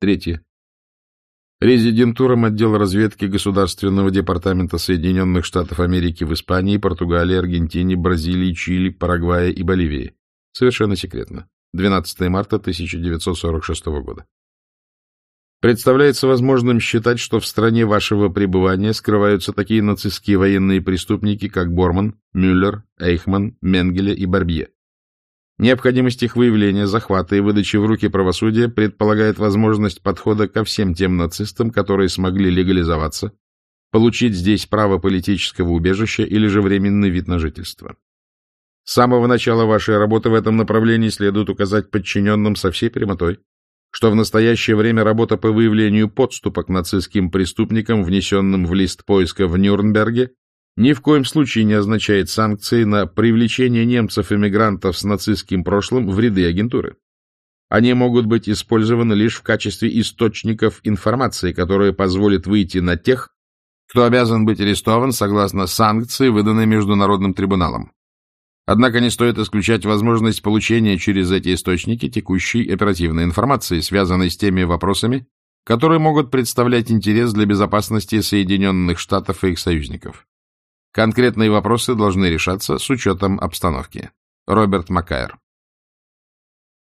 Третье. Резидентурам отдела разведки Государственного департамента Соединенных Штатов Америки в Испании, Португалии, Аргентине, Бразилии, Чили, Парагвае и Боливии. Совершенно секретно. 12 марта 1946 года. Представляется возможным считать, что в стране вашего пребывания скрываются такие нацистские военные преступники, как Борман, Мюллер, Эйхман, Менгеле и Барбье. Необходимость их выявления, захвата и выдачи в руки правосудия предполагает возможность подхода ко всем тем нацистам, которые смогли легализоваться, получить здесь право политического убежища или же временный вид на жительство. С самого начала вашей работы в этом направлении следует указать подчиненным со всей прямотой, что в настоящее время работа по выявлению подступа к нацистским преступникам, внесенным в лист поиска в Нюрнберге, ни в коем случае не означает санкции на привлечение немцев-эмигрантов с нацистским прошлым в ряды агентуры. Они могут быть использованы лишь в качестве источников информации, которая позволит выйти на тех, кто обязан быть арестован согласно санкции, выданной Международным трибуналом. Однако не стоит исключать возможность получения через эти источники текущей оперативной информации, связанной с теми вопросами, которые могут представлять интерес для безопасности Соединенных Штатов и их союзников. Конкретные вопросы должны решаться с учетом обстановки. Роберт Маккайр.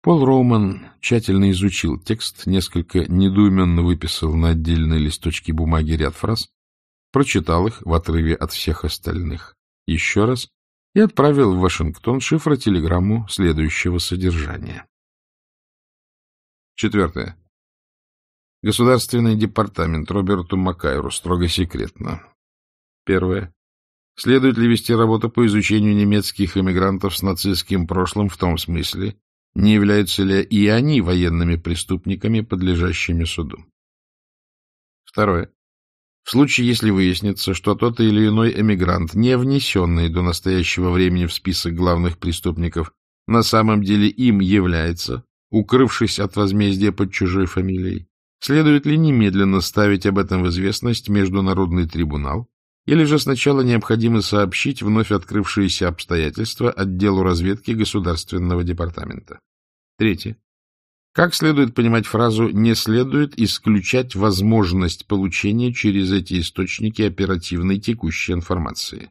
Пол Роуман тщательно изучил текст, несколько недоуменно выписал на отдельные листочки бумаги ряд фраз, прочитал их в отрыве от всех остальных еще раз и отправил в Вашингтон шифротелеграмму следующего содержания. Четвертое. Государственный департамент Роберту Макайру строго секретно. Первое. Следует ли вести работу по изучению немецких эмигрантов с нацистским прошлым в том смысле, не являются ли и они военными преступниками, подлежащими суду? Второе. В случае, если выяснится, что тот или иной эмигрант, не внесенный до настоящего времени в список главных преступников, на самом деле им является, укрывшись от возмездия под чужой фамилией, следует ли немедленно ставить об этом в известность Международный трибунал, или же сначала необходимо сообщить вновь открывшиеся обстоятельства отделу разведки Государственного департамента. Третье. Как следует понимать фразу «не следует исключать возможность получения через эти источники оперативной текущей информации»?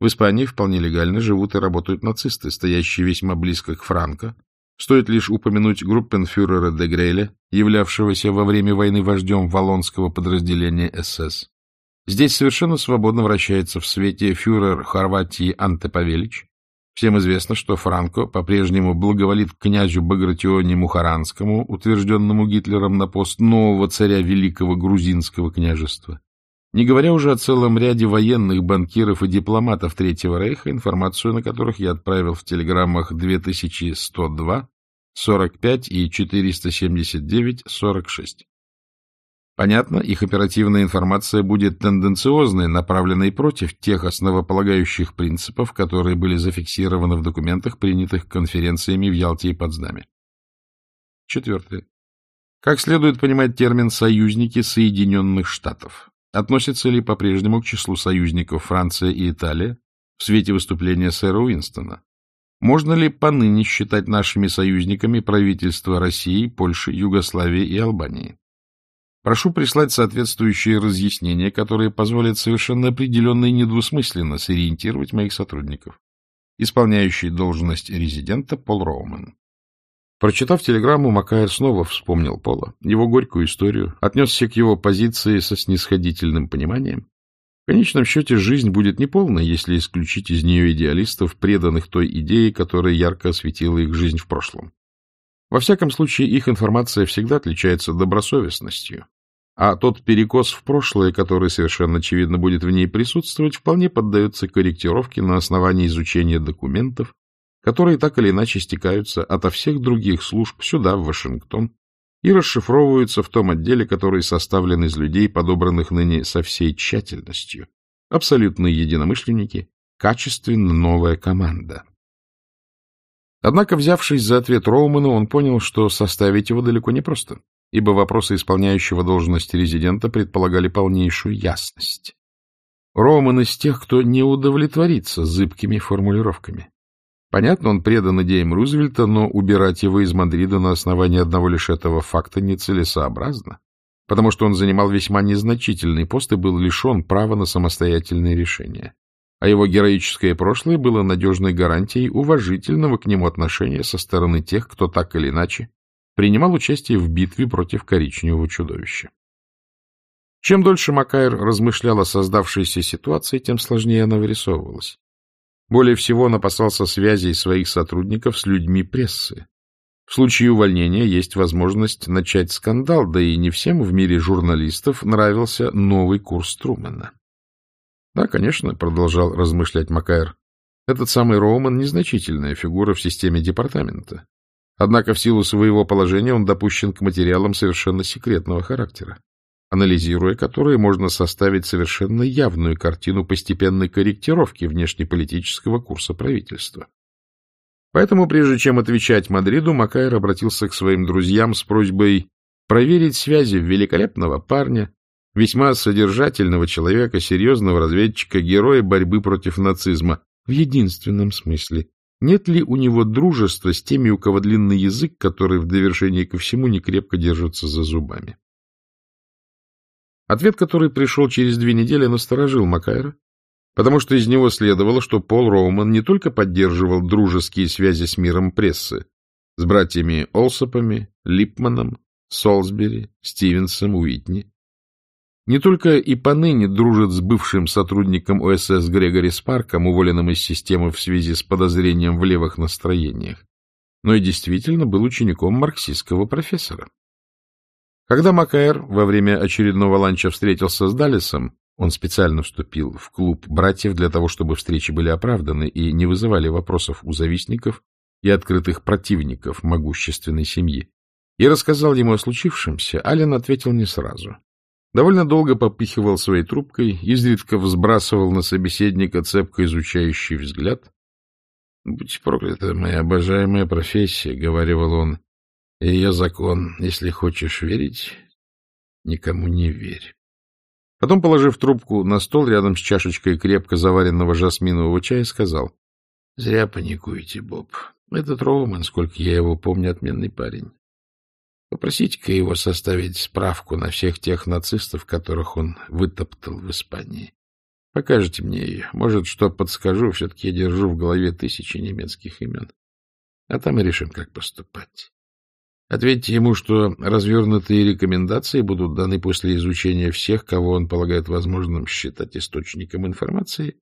В Испании вполне легально живут и работают нацисты, стоящие весьма близко к Франко. Стоит лишь упомянуть группенфюрера де Грейля, являвшегося во время войны вождем валлонского подразделения СС. Здесь совершенно свободно вращается в свете фюрер Хорватии Анте Павелич, Всем известно, что Франко по-прежнему благоволит князю Багратионе Мухаранскому, утвержденному Гитлером на пост нового царя Великого Грузинского княжества. Не говоря уже о целом ряде военных банкиров и дипломатов Третьего Рейха, информацию на которых я отправил в телеграммах 2102, 45 и 479, 46. Понятно, их оперативная информация будет тенденциозной, направленной против тех основополагающих принципов, которые были зафиксированы в документах, принятых конференциями в Ялте и Потсдаме. Четвертое. Как следует понимать термин «союзники Соединенных Штатов»? Относится ли по-прежнему к числу союзников Франция и Италия в свете выступления сэра Уинстона? Можно ли поныне считать нашими союзниками правительства России, Польши, Югославии и Албании? Прошу прислать соответствующие разъяснения, которые позволят совершенно определенно и недвусмысленно сориентировать моих сотрудников. Исполняющий должность резидента Пол Роуман. Прочитав телеграмму, Макайр снова вспомнил Пола, его горькую историю, отнесся к его позиции со снисходительным пониманием. В конечном счете, жизнь будет неполной, если исключить из нее идеалистов, преданных той идее, которая ярко осветила их жизнь в прошлом. Во всяком случае, их информация всегда отличается добросовестностью, а тот перекос в прошлое, который совершенно очевидно будет в ней присутствовать, вполне поддается корректировке на основании изучения документов, которые так или иначе стекаются ото всех других служб сюда, в Вашингтон, и расшифровываются в том отделе, который составлен из людей, подобранных ныне со всей тщательностью. Абсолютные единомышленники, качественно новая команда. Однако, взявшись за ответ Роуману, он понял, что составить его далеко не просто ибо вопросы исполняющего должность резидента предполагали полнейшую ясность. Роман из тех, кто не удовлетворится зыбкими формулировками. Понятно, он предан идеям Рузвельта, но убирать его из Мадрида на основании одного лишь этого факта нецелесообразно, потому что он занимал весьма незначительный пост и был лишен права на самостоятельные решения. А его героическое прошлое было надежной гарантией уважительного к нему отношения со стороны тех, кто так или иначе принимал участие в битве против коричневого чудовища. Чем дольше Макайр размышлял о создавшейся ситуации, тем сложнее она вырисовывалась. Более всего он опасался связей своих сотрудников с людьми прессы. В случае увольнения есть возможность начать скандал, да и не всем в мире журналистов нравился новый курс Трумэна. Да, конечно, продолжал размышлять Макайр, этот самый Роуман — незначительная фигура в системе департамента. Однако в силу своего положения он допущен к материалам совершенно секретного характера анализируя которые, можно составить совершенно явную картину постепенной корректировки внешнеполитического курса правительства. Поэтому, прежде чем отвечать Мадриду, Макайр обратился к своим друзьям с просьбой проверить связи великолепного парня, весьма содержательного человека, серьезного разведчика, героя борьбы против нацизма, в единственном смысле. Нет ли у него дружества с теми, у кого длинный язык, который в довершении ко всему не крепко держится за зубами? Ответ, который пришел через две недели, насторожил Макайра, потому что из него следовало, что Пол Роуман не только поддерживал дружеские связи с миром прессы, с братьями Олсопами, Липманом, Солсбери, Стивенсом, Уитни, не только и поныне дружит с бывшим сотрудником ОСС Грегори Спарком, уволенным из системы в связи с подозрением в левых настроениях, но и действительно был учеником марксистского профессора. Когда Макаэр во время очередного ланча встретился с Даллесом, он специально вступил в клуб братьев для того, чтобы встречи были оправданы и не вызывали вопросов у завистников и открытых противников могущественной семьи, и рассказал ему о случившемся, Ален ответил не сразу. Довольно долго попыхивал своей трубкой, изредка взбрасывал на собеседника цепко изучающий взгляд. — Будь проклята, моя обожаемая профессия, — говорил он, ее закон, если хочешь верить, никому не верь. Потом, положив трубку на стол рядом с чашечкой крепко заваренного жасминового чая, сказал, — Зря паникуете, Боб. Этот Роуман, сколько я его помню, отменный парень. Попросите-ка его составить справку на всех тех нацистов, которых он вытоптал в Испании. Покажите мне ее. Может, что подскажу, все-таки я держу в голове тысячи немецких имен. А там и решим, как поступать. Ответьте ему, что развернутые рекомендации будут даны после изучения всех, кого он полагает возможным считать источником информации,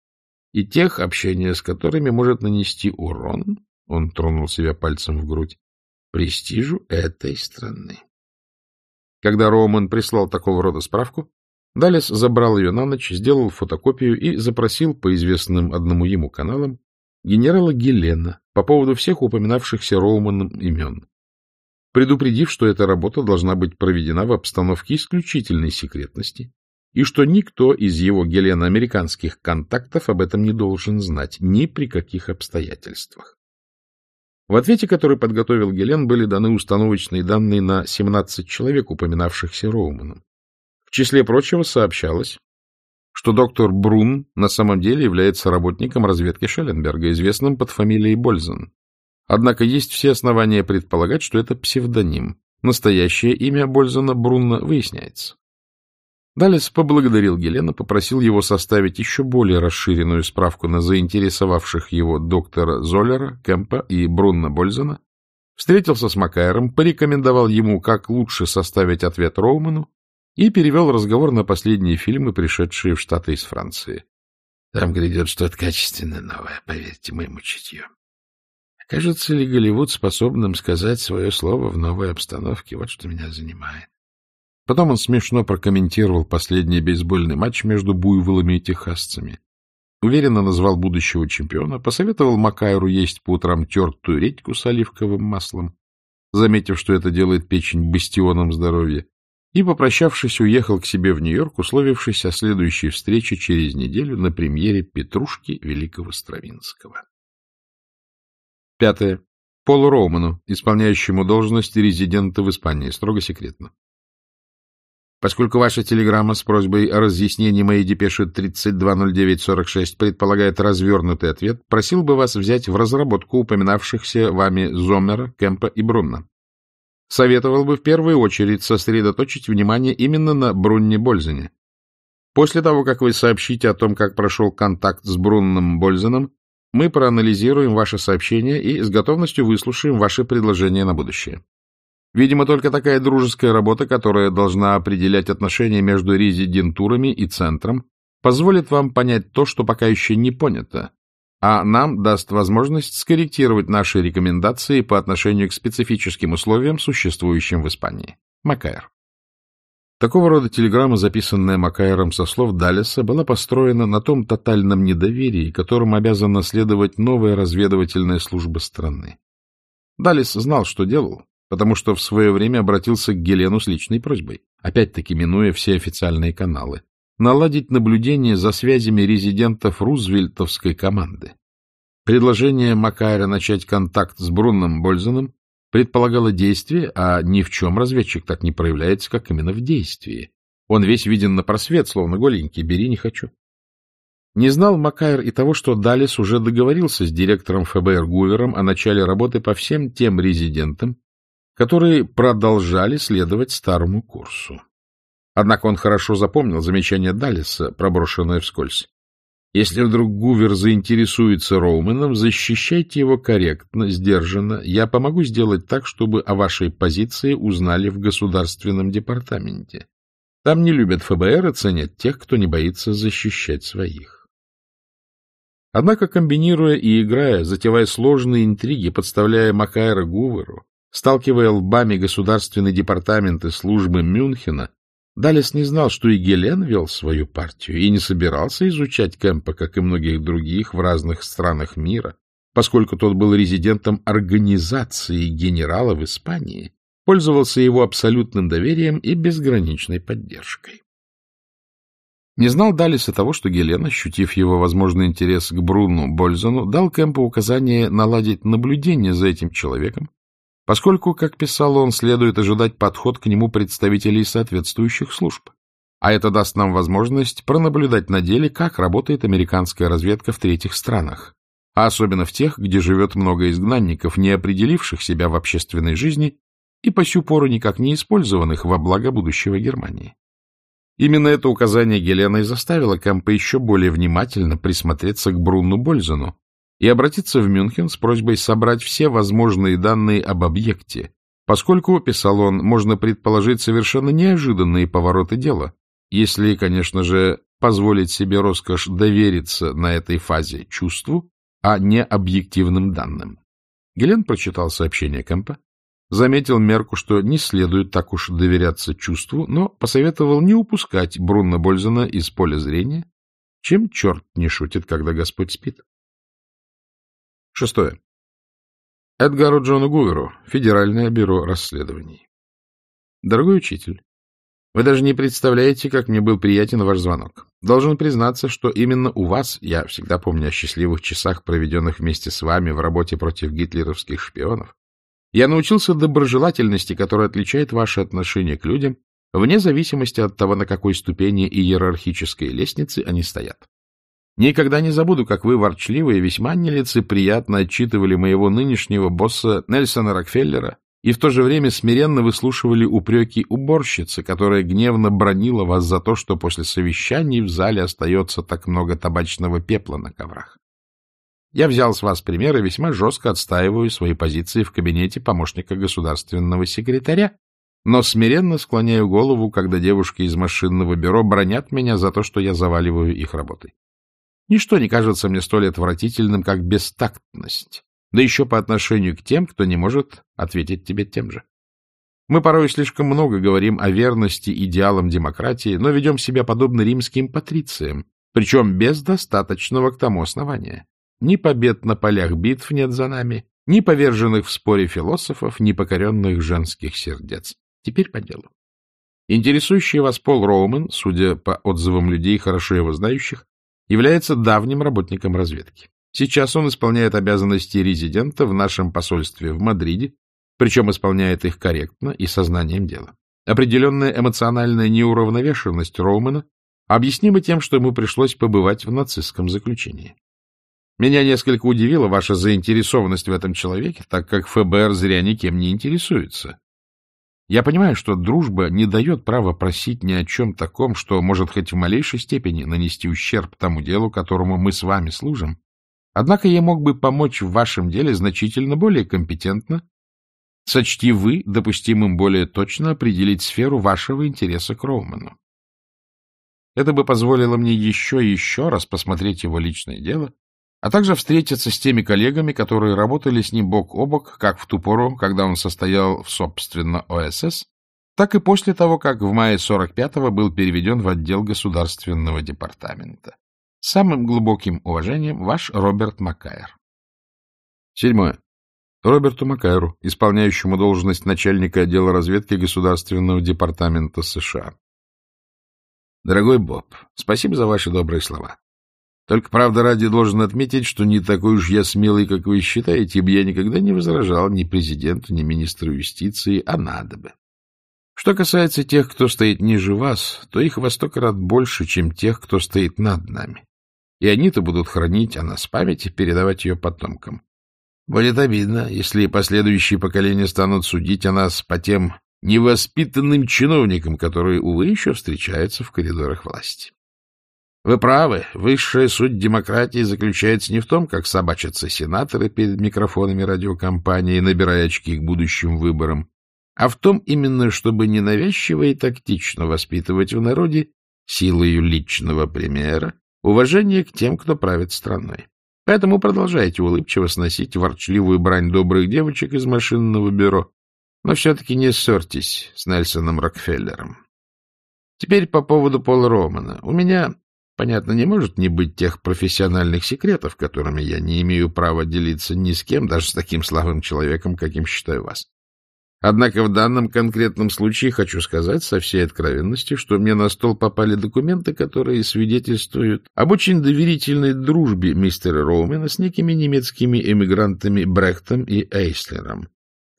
и тех, общения с которыми может нанести урон, он тронул себя пальцем в грудь, престижу этой страны. Когда Роман прислал такого рода справку, Далес забрал ее на ночь, сделал фотокопию и запросил по известным одному ему каналам генерала Гелена по поводу всех упоминавшихся Роуманом имен предупредив, что эта работа должна быть проведена в обстановке исключительной секретности и что никто из его гелено-американских контактов об этом не должен знать ни при каких обстоятельствах. В ответе, который подготовил Гелен, были даны установочные данные на 17 человек, упоминавшихся Роуманом. В числе прочего сообщалось, что доктор Брун на самом деле является работником разведки Шелленберга, известным под фамилией Бользен. Однако есть все основания предполагать, что это псевдоним. Настоящее имя Бользана Брунна выясняется. Далес поблагодарил Гелена, попросил его составить еще более расширенную справку на заинтересовавших его доктора Золлера, Кемпа и Брунна Бользана, встретился с Макайром, порекомендовал ему, как лучше составить ответ Роуману и перевел разговор на последние фильмы, пришедшие в Штаты из Франции. — Там грядет что-то качественное новое, поверьте моему чутью. Кажется ли Голливуд способным сказать свое слово в новой обстановке? Вот что меня занимает. Потом он смешно прокомментировал последний бейсбольный матч между буйволами и техасцами. Уверенно назвал будущего чемпиона, посоветовал Макайру есть по утрам тертую редьку с оливковым маслом, заметив, что это делает печень бастионом здоровья, и, попрощавшись, уехал к себе в Нью-Йорк, условившись о следующей встрече через неделю на премьере «Петрушки» Великого Стравинского. Пятое. Полу Роуману, исполняющему должность резидента в Испании, строго секретно. Поскольку ваша телеграмма с просьбой о разъяснении моей депеши 320946 предполагает развернутый ответ, просил бы вас взять в разработку упоминавшихся вами Зоммера, Кемпа и Брунна. Советовал бы в первую очередь сосредоточить внимание именно на Брунне Бользене. После того, как вы сообщите о том, как прошел контакт с Брунном Бользеном, мы проанализируем ваше сообщение и с готовностью выслушаем ваши предложения на будущее. Видимо, только такая дружеская работа, которая должна определять отношения между резидентурами и центром, позволит вам понять то, что пока еще не понято, а нам даст возможность скорректировать наши рекомендации по отношению к специфическим условиям, существующим в Испании. Макайр. Такого рода телеграмма, записанная Макайром со слов Даллеса, была построена на том тотальном недоверии, которым обязана следовать новая разведывательная служба страны. Даллес знал, что делал, потому что в свое время обратился к Гелену с личной просьбой, опять-таки минуя все официальные каналы, наладить наблюдение за связями резидентов рузвельтовской команды. Предложение Макайра начать контакт с Брунном Бользеном предполагало действие, а ни в чем разведчик так не проявляется, как именно в действии. Он весь виден на просвет, словно голенький, бери не хочу. Не знал Макайр и того, что Далис уже договорился с директором ФБР Гувером о начале работы по всем тем резидентам, которые продолжали следовать старому курсу. Однако он хорошо запомнил замечание Даллиса, проброшенное вскользь. Если вдруг Гувер заинтересуется Роуменом, защищайте его корректно, сдержанно. Я помогу сделать так, чтобы о вашей позиции узнали в Государственном департаменте. Там не любят ФБР и ценят тех, кто не боится защищать своих. Однако, комбинируя и играя, затевая сложные интриги, подставляя Макайра Гуверу, Сталкивая лбами государственный департамент и службы Мюнхена, Далес не знал, что и Гелен вел свою партию и не собирался изучать Кэмпа, как и многих других в разных странах мира, поскольку тот был резидентом организации генерала в Испании, пользовался его абсолютным доверием и безграничной поддержкой. Не знал Далис и того, что Гелен, ощутив его возможный интерес к Бруну Бользону, дал Кэмпу указание наладить наблюдение за этим человеком поскольку, как писал он, следует ожидать подход к нему представителей соответствующих служб. А это даст нам возможность пронаблюдать на деле, как работает американская разведка в третьих странах, а особенно в тех, где живет много изгнанников, не определивших себя в общественной жизни и по сю пору никак не использованных во благо будущего Германии. Именно это указание Гелена и заставило Кэмпа еще более внимательно присмотреться к Брунну Бользену, и обратиться в Мюнхен с просьбой собрать все возможные данные об объекте, поскольку, писал он, можно предположить совершенно неожиданные повороты дела, если, конечно же, позволить себе роскошь довериться на этой фазе чувству, а не объективным данным. Гелен прочитал сообщение Кэмпа, заметил Мерку, что не следует так уж доверяться чувству, но посоветовал не упускать Брунна Бользена из поля зрения, чем черт не шутит, когда Господь спит. Шестое. Эдгару Джону Гуверу, Федеральное бюро расследований. Дорогой учитель, вы даже не представляете, как мне был приятен ваш звонок. Должен признаться, что именно у вас, я всегда помню о счастливых часах, проведенных вместе с вами в работе против гитлеровских шпионов, я научился доброжелательности, которая отличает ваше отношение к людям, вне зависимости от того, на какой ступени иерархической лестницы они стоят. Никогда не забуду, как вы ворчливо и весьма нелицеприятно отчитывали моего нынешнего босса Нельсона Рокфеллера и в то же время смиренно выслушивали упреки уборщицы, которая гневно бронила вас за то, что после совещаний в зале остается так много табачного пепла на коврах. Я взял с вас пример и весьма жестко отстаиваю свои позиции в кабинете помощника государственного секретаря, но смиренно склоняю голову, когда девушки из машинного бюро бронят меня за то, что я заваливаю их работой. Ничто не кажется мне столь отвратительным, как бестактность, да еще по отношению к тем, кто не может ответить тебе тем же. Мы порой слишком много говорим о верности идеалам демократии, но ведем себя подобно римским патрициям, причем без достаточного к тому основания. Ни побед на полях битв нет за нами, ни поверженных в споре философов, ни покоренных женских сердец. Теперь по делу. Интересующий вас Пол Роумен, судя по отзывам людей, хорошо его знающих, является давним работником разведки. Сейчас он исполняет обязанности резидента в нашем посольстве в Мадриде, причем исполняет их корректно и сознанием дела. Определенная эмоциональная неуравновешенность Роумана объяснима тем, что ему пришлось побывать в нацистском заключении. Меня несколько удивила ваша заинтересованность в этом человеке, так как ФБР зря никем не интересуется. Я понимаю, что дружба не дает права просить ни о чем таком, что может хоть в малейшей степени нанести ущерб тому делу, которому мы с вами служим. Однако я мог бы помочь в вашем деле значительно более компетентно, сочти вы допустимым более точно определить сферу вашего интереса к Роуману. Это бы позволило мне еще и еще раз посмотреть его личное дело а также встретиться с теми коллегами, которые работали с ним бок о бок, как в ту пору, когда он состоял в, собственно, ОСС, так и после того, как в мае 45-го был переведен в отдел Государственного департамента. С самым глубоким уважением, ваш Роберт Маккайр. Седьмое. Роберту Маккайру, исполняющему должность начальника отдела разведки Государственного департамента США. Дорогой Боб, спасибо за ваши добрые слова. Только, правда, ради должен отметить, что не такой уж я смелый, как вы считаете, ибо я никогда не возражал ни президенту, ни министру юстиции, а надо бы. Что касается тех, кто стоит ниже вас, то их во сто крат больше, чем тех, кто стоит над нами. И они-то будут хранить о нас память и передавать ее потомкам. Будет обидно, если последующие поколения станут судить о нас по тем невоспитанным чиновникам, которые, увы, еще встречаются в коридорах власти. Вы правы, высшая суть демократии заключается не в том, как собачатся сенаторы перед микрофонами радиокомпании, набирая очки к будущим выборам, а в том именно, чтобы ненавязчиво и тактично воспитывать в народе силою личного примера уважение к тем, кто правит страной. Поэтому продолжайте улыбчиво сносить ворчливую брань добрых девочек из машинного бюро, но все-таки не ссорьтесь с Нельсоном Рокфеллером. Теперь по поводу Пола Романа. У меня Понятно, не может не быть тех профессиональных секретов, которыми я не имею права делиться ни с кем, даже с таким слабым человеком, каким считаю вас. Однако в данном конкретном случае хочу сказать со всей откровенностью, что мне на стол попали документы, которые свидетельствуют об очень доверительной дружбе мистера Роумена с некими немецкими эмигрантами Брехтом и Эйслером,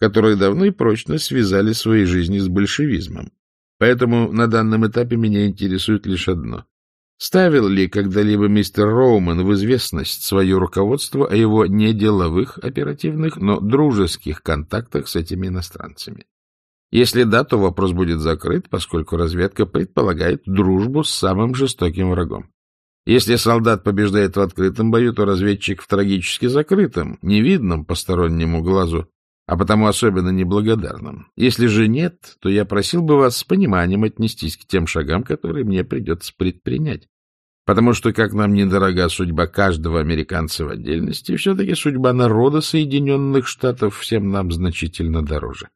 которые давно и прочно связали свои жизни с большевизмом. Поэтому на данном этапе меня интересует лишь одно. Ставил ли когда-либо мистер Роуман в известность свое руководство о его не деловых оперативных, но дружеских контактах с этими иностранцами? Если да, то вопрос будет закрыт, поскольку разведка предполагает дружбу с самым жестоким врагом. Если солдат побеждает в открытом бою, то разведчик в трагически закрытом, невидном постороннему глазу, а потому особенно неблагодарным. Если же нет, то я просил бы вас с пониманием отнестись к тем шагам, которые мне придется предпринять. Потому что, как нам недорога судьба каждого американца в отдельности, все-таки судьба народа Соединенных Штатов всем нам значительно дороже.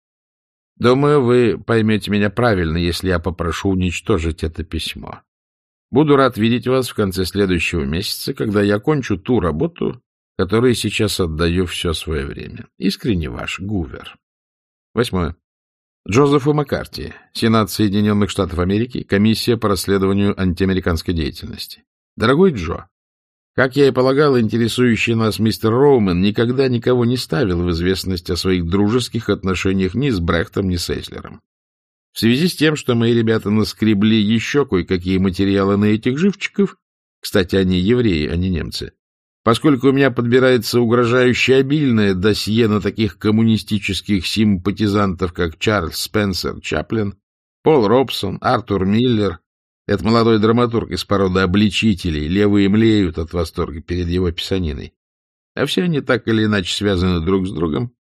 Думаю, вы поймете меня правильно, если я попрошу уничтожить это письмо. Буду рад видеть вас в конце следующего месяца, когда я кончу ту работу, которой сейчас отдаю все свое время. Искренне ваш, Гувер. Восьмое. Джозефу Маккарти, Сенат Соединенных Штатов Америки, Комиссия по расследованию антиамериканской деятельности. Дорогой Джо, как я и полагал, интересующий нас мистер Роумен никогда никого не ставил в известность о своих дружеских отношениях ни с Брехтом, ни с Эйслером. В связи с тем, что мои ребята наскребли еще кое-какие материалы на этих живчиков, кстати, они евреи, а не немцы, Поскольку у меня подбирается угрожающе обильное досье на таких коммунистических симпатизантов, как Чарльз Спенсер Чаплин, Пол Робсон, Артур Миллер, это молодой драматург из породы обличителей, левые млеют от восторга перед его писаниной. А все они так или иначе связаны друг с другом.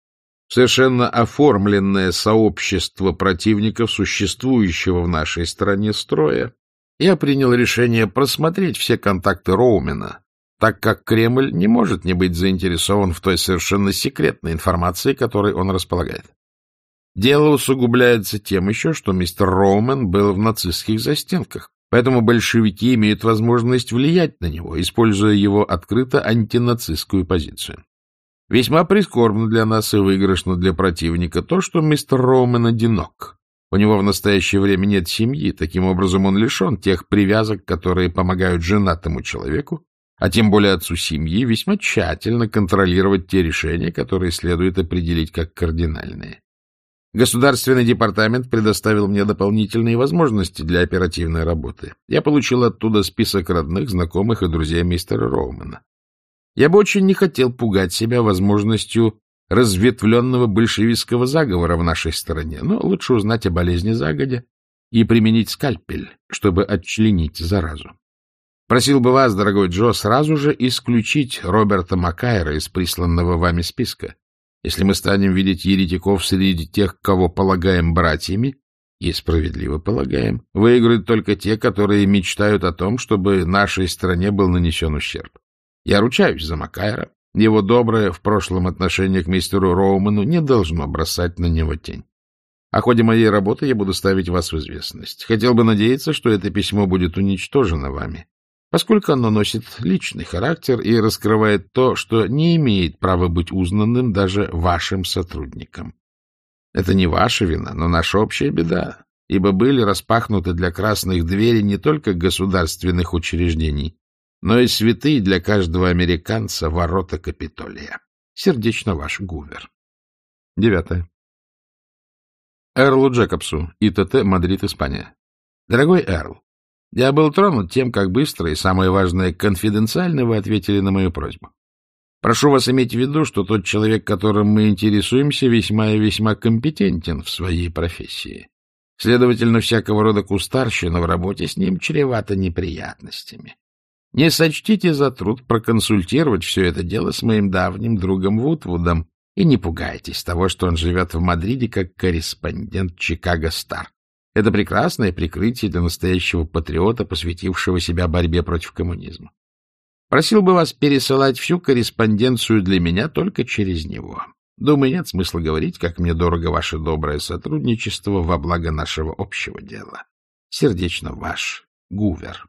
Совершенно оформленное сообщество противников существующего в нашей стране строя. Я принял решение просмотреть все контакты Роумена, так как Кремль не может не быть заинтересован в той совершенно секретной информации, которой он располагает. Дело усугубляется тем еще, что мистер Роумен был в нацистских застенках, поэтому большевики имеют возможность влиять на него, используя его открыто антинацистскую позицию. Весьма прискорбно для нас и выигрышно для противника то, что мистер Роумен одинок. У него в настоящее время нет семьи, таким образом он лишен тех привязок, которые помогают женатому человеку а тем более отцу семьи, весьма тщательно контролировать те решения, которые следует определить как кардинальные. Государственный департамент предоставил мне дополнительные возможности для оперативной работы. Я получил оттуда список родных, знакомых и друзей мистера Роумана. Я бы очень не хотел пугать себя возможностью разветвленного большевистского заговора в нашей стране, но лучше узнать о болезни загодя и применить скальпель, чтобы отчленить заразу. Просил бы вас, дорогой Джо, сразу же исключить Роберта Макайра из присланного вами списка. Если мы станем видеть еретиков среди тех, кого полагаем братьями, и справедливо полагаем, выиграют только те, которые мечтают о том, чтобы нашей стране был нанесен ущерб. Я ручаюсь за Макайра. Его доброе в прошлом отношение к мистеру Роуману не должно бросать на него тень. О ходе моей работы я буду ставить вас в известность. Хотел бы надеяться, что это письмо будет уничтожено вами поскольку оно носит личный характер и раскрывает то, что не имеет права быть узнанным даже вашим сотрудникам. Это не ваша вина, но наша общая беда, ибо были распахнуты для красных двери не только государственных учреждений, но и святые для каждого американца ворота Капитолия. Сердечно ваш Гувер. Девятое. Эрлу Джекобсу, ИТТ, Мадрид, Испания. Дорогой Эрл, я был тронут тем, как быстро и, самое важное, конфиденциально вы ответили на мою просьбу. Прошу вас иметь в виду, что тот человек, которым мы интересуемся, весьма и весьма компетентен в своей профессии. Следовательно, всякого рода кустарщина в работе с ним чревата неприятностями. Не сочтите за труд проконсультировать все это дело с моим давним другом Вудвудом и не пугайтесь того, что он живет в Мадриде как корреспондент Чикаго Стар. Это прекрасное прикрытие для настоящего патриота, посвятившего себя борьбе против коммунизма. Просил бы вас пересылать всю корреспонденцию для меня только через него. Думаю, нет смысла говорить, как мне дорого ваше доброе сотрудничество во благо нашего общего дела. Сердечно ваш, Гувер.